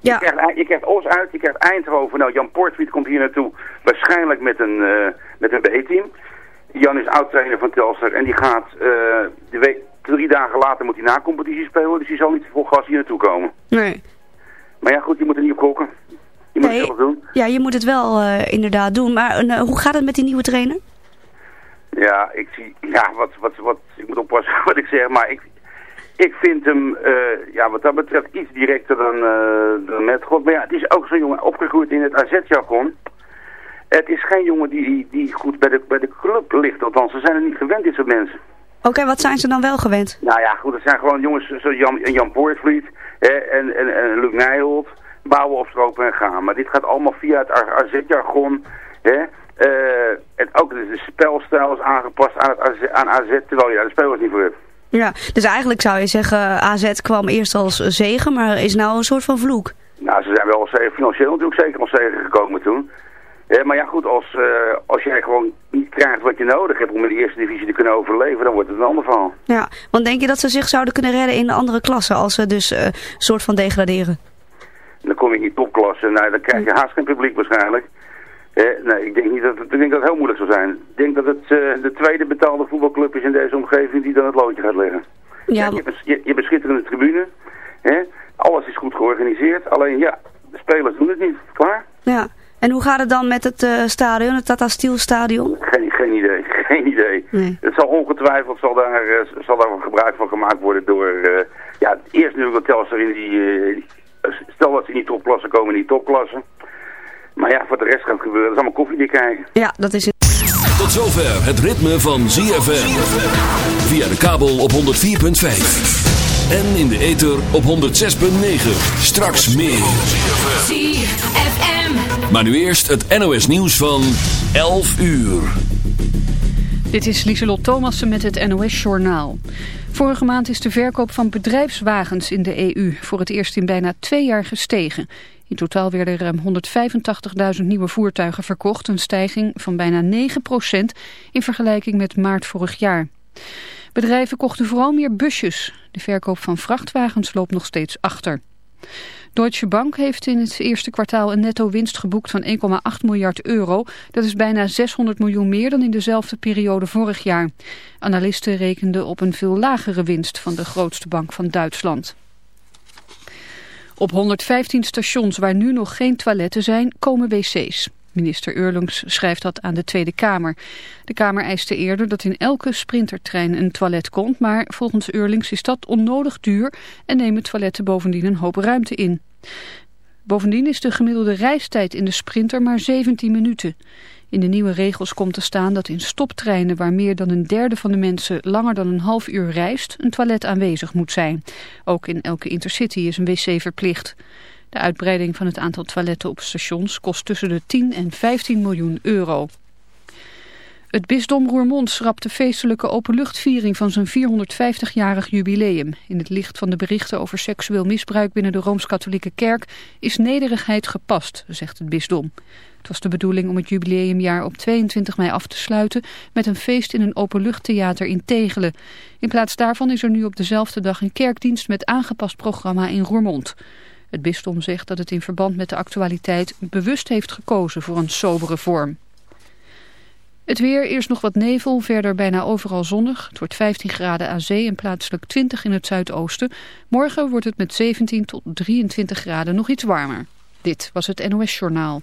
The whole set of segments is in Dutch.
Ja. Je, krijgt, je krijgt Os uit, je krijgt Eindhoven. Nou, Jan Portfiet komt hier naartoe. Waarschijnlijk met een, eh, met een B-team. Jan is oud-trainer van Telstar. En die gaat, eh, de week, drie dagen later moet hij na competitie spelen. Dus die zal niet vol gas hier naartoe komen. Nee. Maar ja, goed, je moet er niet op gokken. Je moet Nee. het zelf doen. Ja, je moet het wel eh, inderdaad doen. Maar hoe gaat het met die nieuwe trainer? Ja, ik zie, ja, wat, wat, wat, ik moet oppassen wat ik zeg, maar ik, ik vind hem, eh, ja, wat dat betreft iets directer dan, eh dan met God. Maar ja, het is ook zo'n jongen opgegroeid in het AZ-jargon. Het is geen jongen die, die goed bij de, bij de club ligt, althans, ze zijn er niet gewend, dit soort mensen. Oké, wat zijn ze dan wel gewend? Nou ja, goed, het zijn gewoon jongens zoals Jan, Jan Poortvliet en, en, en Luc Nijholt, bouwen, opstropen en gaan. Maar dit gaat allemaal via het AZ-jargon, hè. Eh, het, ook de, spelstijl is aangepast aan, het AZ, aan AZ, terwijl je daar de spelers niet voor hebt. Ja, dus eigenlijk zou je zeggen, AZ kwam eerst als zegen, maar is nou een soort van vloek. Nou, ze zijn wel als zegen- financieel natuurlijk zeker als zegen gekomen toen. Eh, maar ja goed, als, eh, als jij gewoon niet krijgt wat je nodig hebt om in de eerste divisie te kunnen overleven, dan wordt het een ander verhaal. Ja, want denk je dat ze zich zouden kunnen redden in de andere klassen als ze dus eh soort van degraderen? Dan kom je in die topklasse, nou, dan krijg je haast geen publiek waarschijnlijk. Eh, nee, ik denk niet dat het, ik denk dat het heel moeilijk zou zijn. Ik denk dat het eh, de tweede betaalde voetbalclub is in deze omgeving die dan het loodje gaat leggen. Ja, je, hebt een- je, je hebt een schitterende tribune, hè? alles is goed georganiseerd, alleen ja, de spelers doen het niet. Klaar? ja. En hoe gaat het dan met het eh, stadion, het Tata Steel stadion? Geen, geen idee, geen idee. Nee. Het zal ongetwijfeld zal daar, zal daar gebruik van gemaakt worden door... eh, ja, eerst nu dat Telstar in die... stel dat ze in die topklasse komen, in die topklasse. Maar ja, voor de rest gaat gebeuren. Dat is allemaal koffiedik krijgen. Ja, dat is het. Tot zover het ritme van ZFM. Via de kabel op 104.5. En in de ether op 106.9. Straks meer. ZFM. Maar nu eerst het NOS nieuws van 11 uur. Dit is Lieselot Thomassen met het NOS-journaal. Vorige maand is de verkoop van bedrijfswagens in de EU voor het eerst in bijna twee jaar gestegen. In totaal werden er ruim 185.000 nieuwe voertuigen verkocht, een stijging van bijna 9% in vergelijking met maart vorig jaar. Bedrijven kochten vooral meer busjes. De verkoop van vrachtwagens loopt nog steeds achter. Deutsche Bank heeft in het eerste kwartaal een netto winst geboekt van 1,8 miljard euro. Dat is bijna 600 miljoen meer dan in dezelfde periode vorig jaar. Analisten rekenden op een veel lagere winst van de grootste bank van Duitsland. Op 115 stations waar nu nog geen toiletten zijn, komen wc's. Minister Eurlings schrijft dat aan de Tweede Kamer. De Kamer eiste eerder dat in elke sprintertrein een toilet komt, maar volgens Eurlings is dat onnodig duur en nemen toiletten bovendien een hoop ruimte in. Bovendien is de gemiddelde reistijd in de sprinter maar 17 minuten. In de nieuwe regels komt te staan dat in stoptreinen waar meer dan een derde van de mensen langer dan een half uur reist, een toilet aanwezig moet zijn. Ook in elke intercity is een wc verplicht. De uitbreiding van het aantal toiletten op stations kost tussen de 10 en 15 miljoen euro. Het bisdom Roermond schrapt de feestelijke openluchtviering van zijn 450-jarig jubileum. In het licht van de berichten over seksueel misbruik binnen de Rooms-Katholieke Kerk is nederigheid gepast, zegt het bisdom. Het was de bedoeling om het jubileumjaar op 22 mei af te sluiten met een feest in een openluchttheater in Tegelen. In plaats daarvan is er nu op dezelfde dag een kerkdienst met aangepast programma in Roermond. Het bisdom zegt dat het in verband met de actualiteit bewust heeft gekozen voor een sobere vorm. Het weer, eerst nog wat nevel, verder bijna overal zonnig. Het wordt 15 graden aan zee en plaatselijk 20 in het zuidoosten. Morgen wordt het met 17 tot 23 graden nog iets warmer. Dit was het NOS Journaal.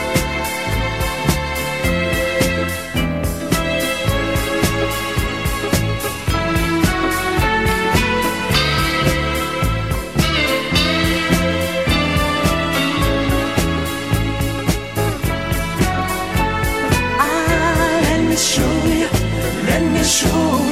树。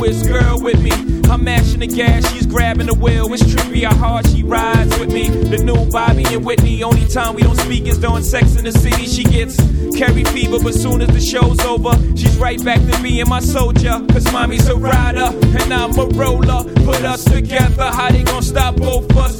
newest girl with me. I'm mashing the gas, she's grabbing the wheel. It's trippy how hard she rides with me. The new Bobby and Whitney. Only time we don't speak is during sex in the city. She gets carry fever, but soon as the show's over, she's right back to me and my soldier. Cause mommy's a rider and I'm a roller. Put us together, how they gonna stop both us?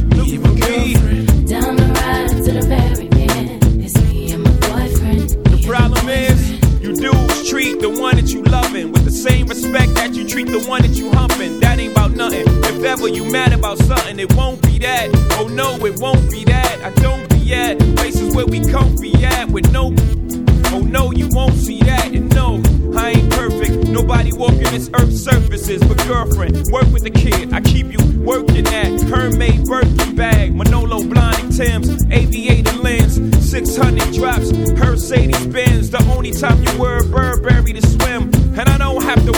you treat the one that you humping. That ain't about nothing. If ever you mad about something, it won't be that. Oh no, it won't be that. I don't be at places where we comfy at with no. Oh no, you won't see that. And no, I ain't perfect. Nobody walking this earth's surfaces. But girlfriend, work with the kid. I keep you working at Hermaid Birkin bag, Manolo Blahnik Tim's, aviator lens, 600 drops, Mercedes Benz. The only time you wear a Burberry to swim.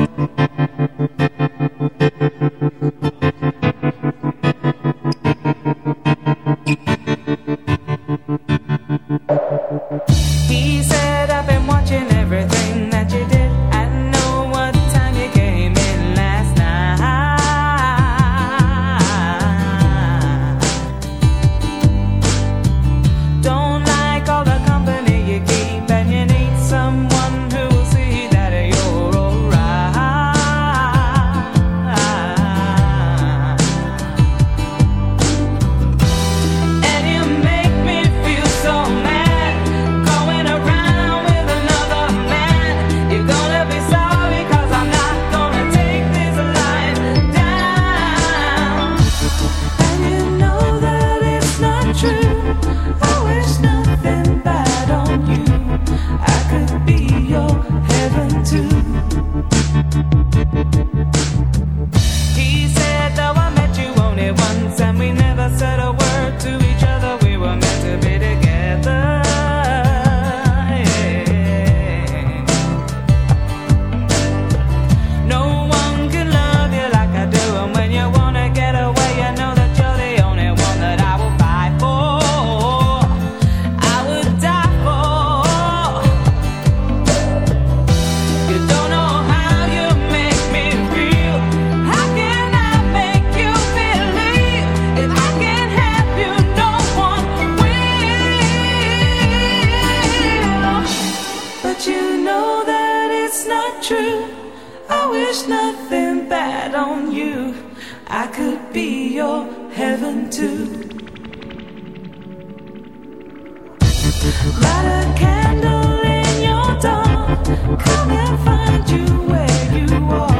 Mm-hmm. Come and find you where you are.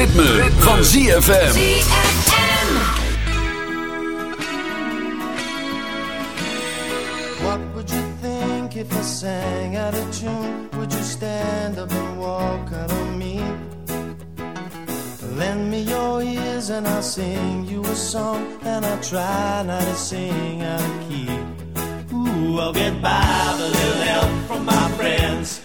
ritme, ritme. van ZFM. What would you think if I sang out of tune? Would you stand up and walk out on me? Lend me your ears and I'll sing you a song. And I'll try not to sing out of key. Ooh, I'll get by the a little help from my friends.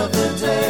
of the day.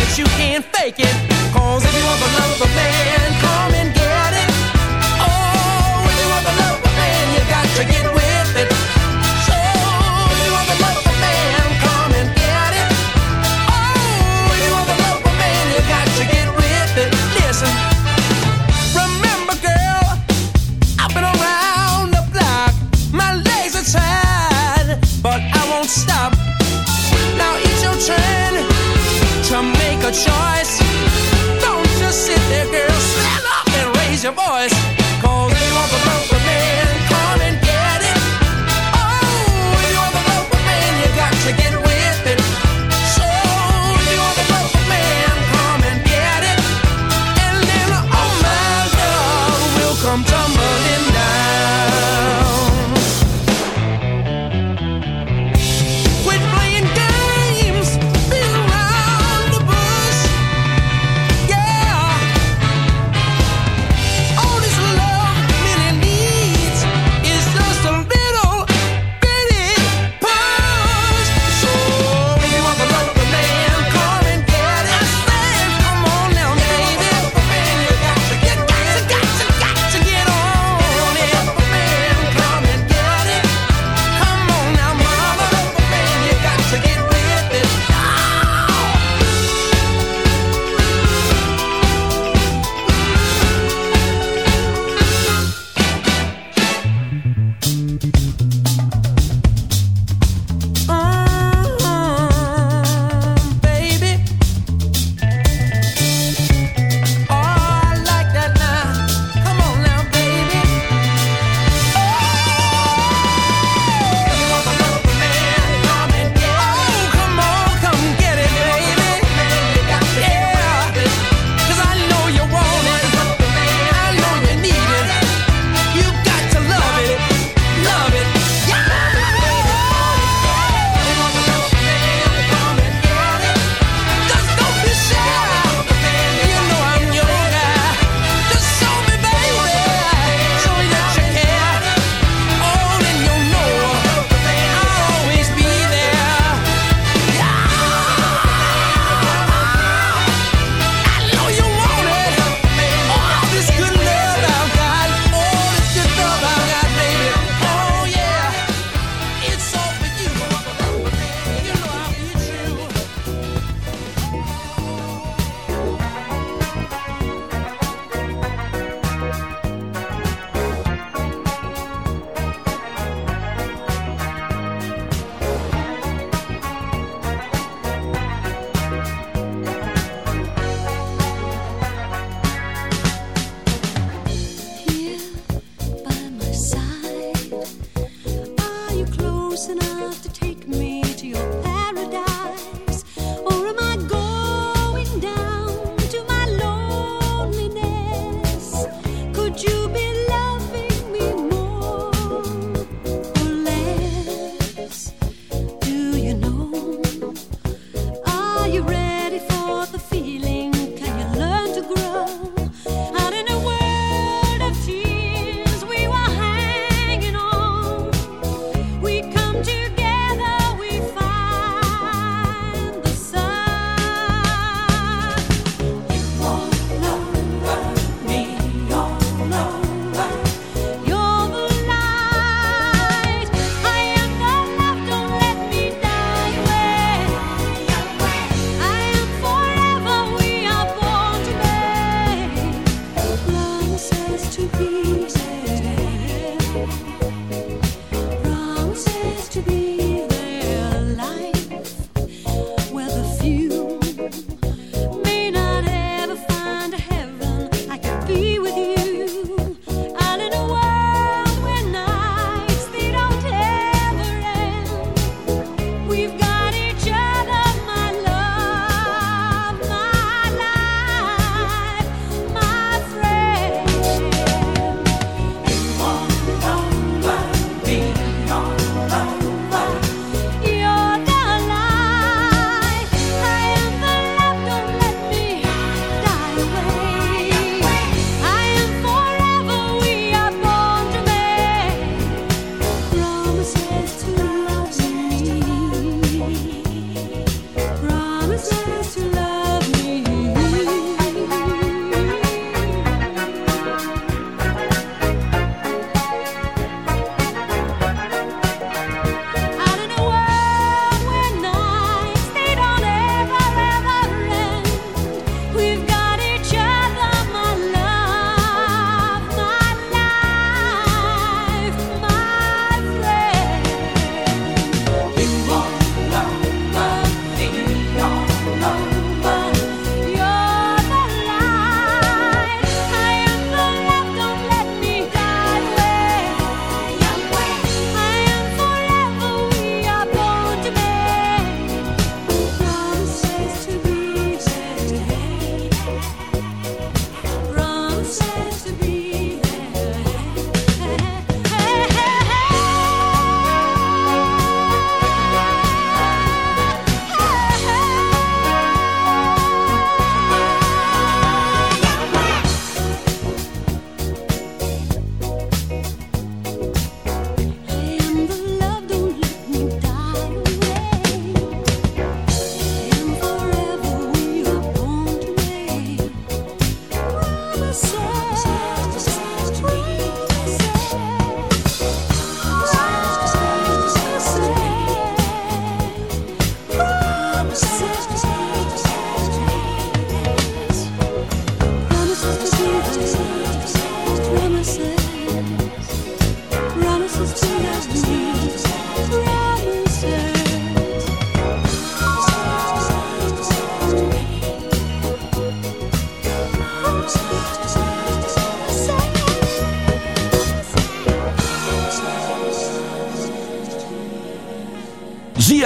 that you can't fake it. Cause if you want the love of a man,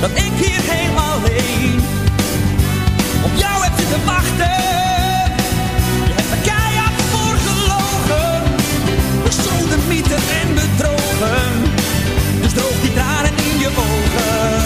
Dat ik hier helemaal alleen. Op jou heb zitten wachten. Bedrogen. Dus droog die tranen in je ogen.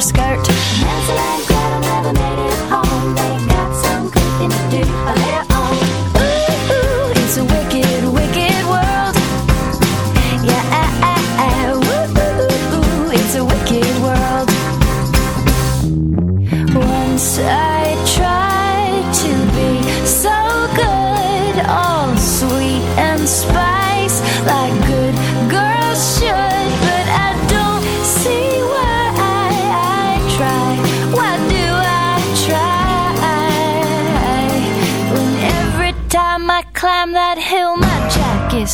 skirt.